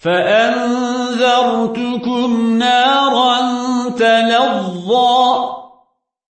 فأنذرتكم نارا تلظى